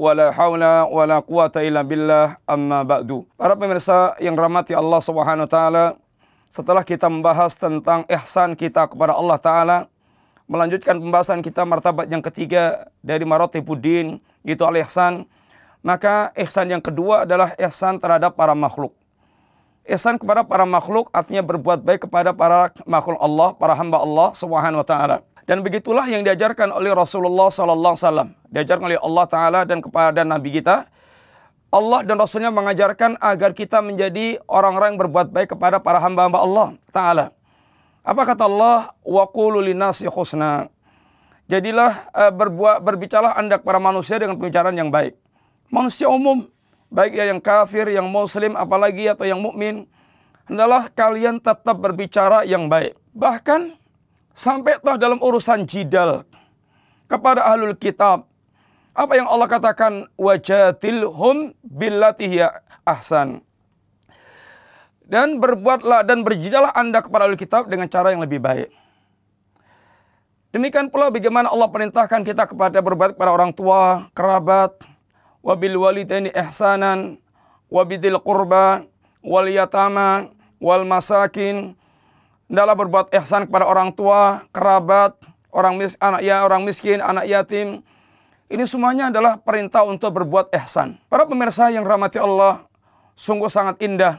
wala haula wala quwata illa billah amma ba'du. Para pemirsa yang rahmati Allah Subhanahu wa taala, setelah kita membahas tentang ihsan kita kepada Allah taala, melanjutkan pembahasan kita martabat yang ketiga dari maratibuddin yaitu al-ihsan, maka ihsan yang kedua adalah ihsan terhadap para makhluk. Ihsan kepada para makhluk artinya berbuat baik kepada para makhluk Allah, para hamba Allah Subhanahu wa taala. Dan begitulah yang diajarkan oleh Rasulullah sallallahu alaihi wasallam, diajarkan oleh Allah taala dan kepada nabi kita. Allah dan Rasulnya mengajarkan agar kita menjadi orang-orang yang berbuat baik kepada para hamba-hamba Allah taala. Apa kata Allah? Wa qulu linasi husna. Jadilah uh, berbuat berbicaralah Anda kepada manusia dengan pembicaraan yang baik. Manusia umum, baik yang kafir, yang muslim, apalagi atau yang mukmin, hendaklah kalian tetap berbicara yang baik. Bahkan Sampai toh dalam urusan jidal kepada ahlul kitab. Apa yang Allah katakan wajatilhum billatihi ahsan. Dan berbuatlah dan berjidallah Anda kepada ahlul kitab dengan cara yang lebih baik. Demikian pula bagaimana Allah perintahkan kita kepada berbuat kepada orang tua, kerabat, wabil walidaini ihsanan, wabidil qurba, wal yatama, wal masakin, adalah berbuat ihsan kepada orang tua, kerabat, orang mis anak ya, orang miskin, anak yatim. Ini semuanya adalah perintah untuk berbuat ihsan. Para pemirsa yang rahmati Allah, sungguh sangat indah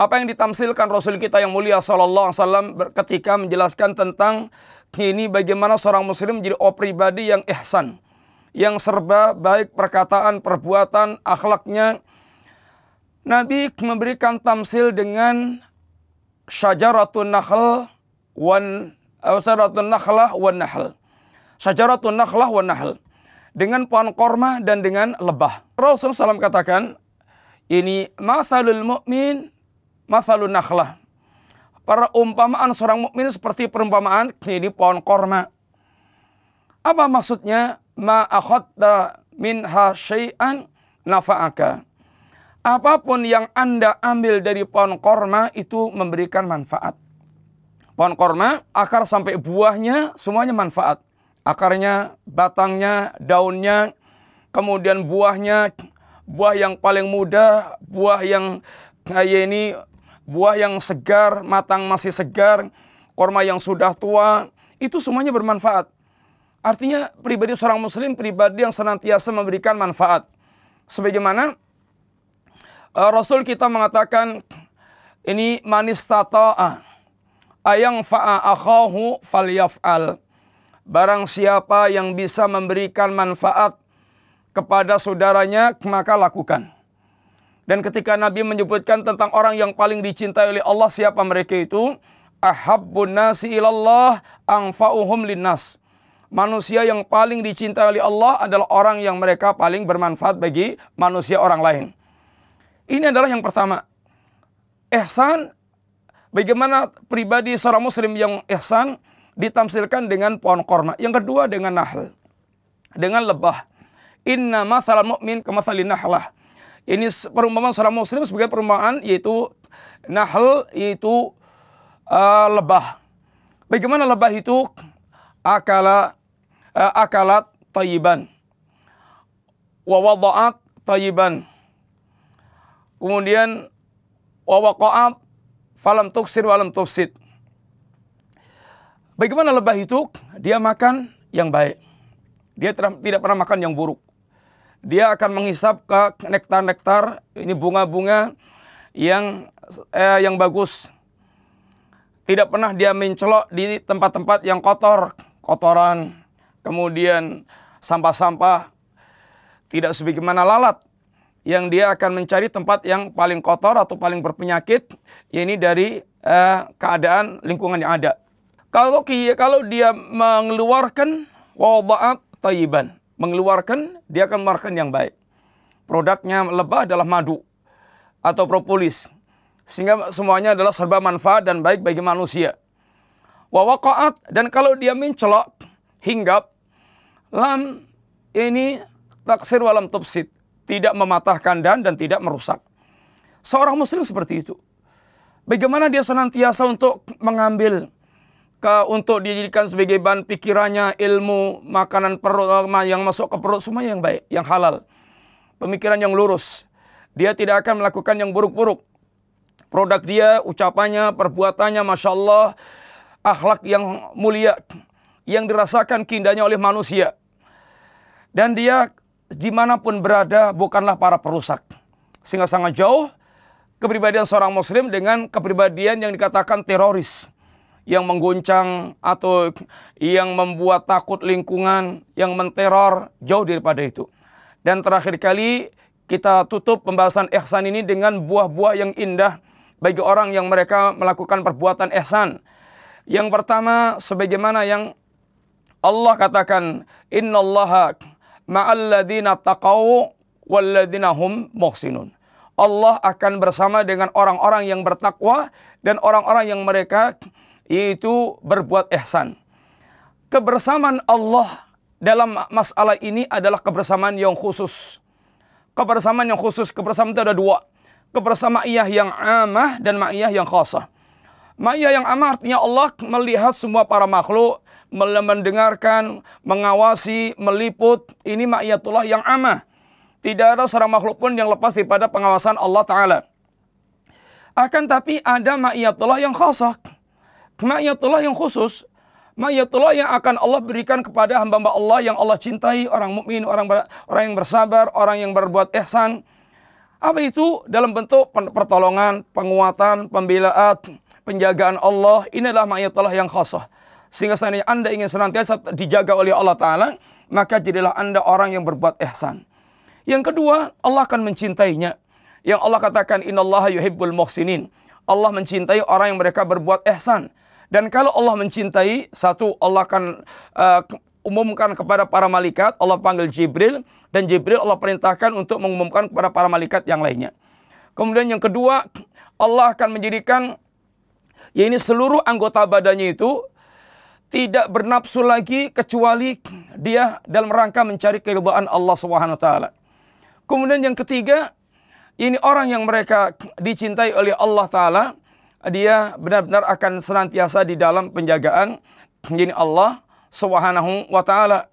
apa yang ditamsilkan Rasul kita yang mulia sallallahu alaihi wasallam ketika menjelaskan tentang ini bagaimana seorang muslim menjadi orang pribadi yang ihsan, yang serba baik perkataan, perbuatan, akhlaknya. Nabi memberikan tamsil dengan syajaratun nakhl wan uh, syajaratun nakhlah wan nahl. Syajaratun nakhlah wan nahl. Dengan pohon korma dan dengan lebah. Rasulullah SAW katakan, ini masalul mu'min, masalul nakhlah. Para umpamaan seorang mukmin seperti perumpamaan ini pohon korma. Apa maksudnya? Ma akhadta minha syai'an nafa'aka apa pun yang Anda ambil dari pohon korma itu memberikan manfaat. Pohon korma, akar sampai buahnya semuanya manfaat. Akarnya, batangnya, daunnya, kemudian buahnya, buah yang paling muda, buah yang kayak ini, buah yang segar, matang masih segar, korma yang sudah tua, itu semuanya bermanfaat. Artinya pribadi seorang muslim pribadi yang senantiasa memberikan manfaat. Sebagaimana Rasul kita mengatakan ini manis tata'a ayang fa'a akhahu falyaf'al. Barang siapa yang bisa memberikan manfaat kepada saudaranya, maka lakukan. Dan ketika Nabi menyebutkan tentang orang yang paling dicintai oleh Allah, siapa mereka itu? Ahabbun nasi ilallah angfa'uhum linnas. Manusia yang paling dicintai oleh Allah adalah orang yang mereka paling bermanfaat bagi manusia orang lain. Ini adalah yang pertama. Ihsan, bagaimana pribadi seorang muslim yang ihsan ditamsilkan dengan pohon korma. Yang kedua dengan nahl. Dengan lebah. Inna masalah mu'min kemasalin nahlah. Ini perumpamaan seorang muslim sebagai perumpamaan yaitu nahl yaitu uh, lebah. Bagaimana lebah itu akala uh, akalat tayyiban wa wada'at Kemudian wawaqa'ab falam tuksir walam tufsid. Bagaimana lebah itu? Dia makan yang baik. Dia tidak pernah makan yang buruk. Dia akan menghisap ke nektar-nektar, ini bunga-bunga yang eh, yang bagus. Tidak pernah dia mencelok di tempat-tempat yang kotor, kotoran, kemudian sampah-sampah. Tidak sebagaimana lalat yang dia akan mencari tempat yang paling kotor atau paling berpenyakit, ini dari uh, keadaan lingkungan yang ada. Kalau kalau dia mengeluarkan wada'at tayyiban, mengeluarkan dia akan mengeluarkan yang baik. Produknya lebah adalah madu. atau propolis. Sehingga semuanya adalah serba manfaat dan baik bagi manusia. Wa dan kalau dia mencelok hinggap lam ini taksir walam tufsid, tidak mematahkan dan dan tidak merusak. Seorang muslim seperti itu. Bagaimana dia senantiasa untuk mengambil ke untuk dijadikan sebagai bahan pikirannya, ilmu, makanan perut yang masuk ke perut semua yang baik, yang halal. Pemikiran yang lurus. Dia tidak akan melakukan yang buruk-buruk. Produk dia, ucapannya, perbuatannya, masya Allah, akhlak yang mulia, yang dirasakan kindahnya oleh manusia. Dan dia di mana pun berada bukanlah para perusak. Sehingga sangat jauh kepribadian seorang muslim dengan kepribadian yang dikatakan teroris yang mengguncang atau yang membuat takut lingkungan, yang menteror, jauh daripada itu. Dan terakhir kali kita tutup pembahasan ihsan ini dengan buah-buah yang indah bagi orang yang mereka melakukan perbuatan ihsan. Yang pertama sebagaimana yang Allah katakan innallaha ma'alladzina taqaw walladzina hum muhsinun. Allah akan bersama dengan orang-orang yang bertakwa dan orang-orang yang mereka yaitu berbuat ihsan. Kebersamaan Allah dalam masalah ini adalah kebersamaan yang khusus. Kebersamaan yang khusus, kebersamaan itu ada dua. Kebersamaan yang amah dan ma'iyah yang khasah. Ma'iyah yang amah artinya Allah melihat semua para makhluk, mendengarkan, mengawasi, meliput. Ini ma'iyatullah yang amah. Tidak ada seorang makhluk pun yang lepas daripada pengawasan Allah Ta'ala. Akan tapi ada ma'iyatullah yang khasah Ma'iyatullah yang khusus, ma'iyatullah yang akan Allah berikan kepada hamba-hamba Allah yang Allah cintai, orang mukmin, orang orang yang bersabar, orang yang berbuat ihsan. Apa itu? Dalam bentuk pertolongan, penguatan, pembelaan, penjagaan Allah. Ini adalah ma'iyatullah yang khasah. Sehingga seandainya Anda ingin senantiasa dijaga oleh Allah Ta'ala, maka jadilah Anda orang yang berbuat ihsan. Yang kedua, Allah akan mencintainya. Yang Allah katakan, yuhibbul muhsinin. Allah mencintai orang yang mereka berbuat ihsan. Dan kalau Allah mencintai, satu Allah akan uh, umumkan kepada para malaikat, Allah panggil Jibril, dan Jibril Allah perintahkan untuk mengumumkan kepada para malaikat yang lainnya. Kemudian yang kedua, Allah akan menjadikan, ya ini seluruh anggota badannya itu tidak bernafsu lagi kecuali dia dalam rangka mencari keridhaan Allah Subhanahu wa taala. Kemudian yang ketiga, ini orang yang mereka dicintai oleh Allah taala, dia benar-benar akan senantiasa di dalam penjagaan ini Allah Subhanahu wa taala.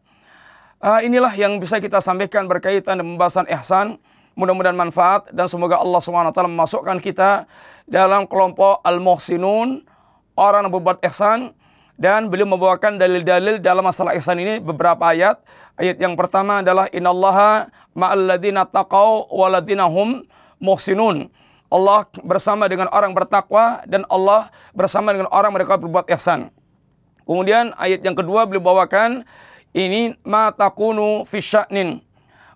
Uh, inilah yang bisa kita sampaikan berkaitan dengan pembahasan ihsan. Mudah-mudahan manfaat dan semoga Allah Subhanahu wa taala memasukkan kita dalam kelompok al-muhsinun, orang yang berbuat ihsan dan beliau membawakan dalil-dalil dalam masalah ihsan ini beberapa ayat. Ayat yang pertama adalah innallaha ma'alladzina taqau waladina hum muhsinun. Allah bersama dengan orang bertakwa dan Allah bersama dengan orang mereka berbuat ihsan. Kemudian ayat yang kedua beliau bawakan ini ma takunu fi sya'nin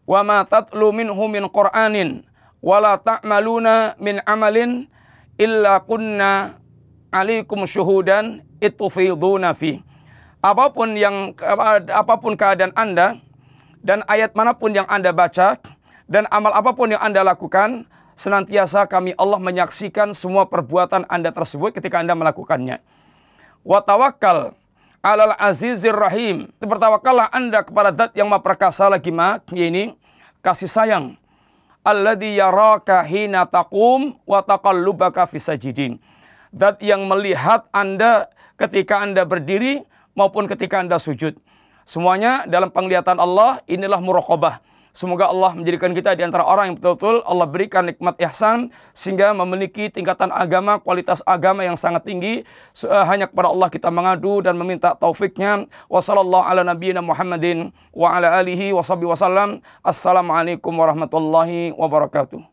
wa ma tatlu minhu min qur'anin wa la ta'maluna min amalin illa kunna alaikum syuhudan itufiduna fi. Apa pun yang apa pun keadaan Anda dan ayat mana pun yang Anda baca dan amal apa pun yang Anda lakukan senantiasa kami Allah menyaksikan semua perbuatan Anda tersebut ketika Anda melakukannya. Wa tawakkal alal azizir rahim. Bertawakallah Anda kepada zat yang maha perkasa lagi mak, ini kasih sayang. Alladhi yaraka hina taqum wa taqallubaka fi sajidin. Zat yang melihat Anda ketika Anda berdiri maupun ketika Anda sujud. Semuanya dalam penglihatan Allah inilah muraqabah Semoga Allah menjadikan kita di antara orang yang betul-betul Allah berikan nikmat ihsan sehingga memiliki tingkatan agama, kualitas agama yang sangat tinggi. Eh, hanya kepada Allah kita mengadu dan meminta taufiknya. Wassallallahu ala nabiyina Muhammadin wa ala alihi wa wasallam. Assalamualaikum warahmatullahi wabarakatuh.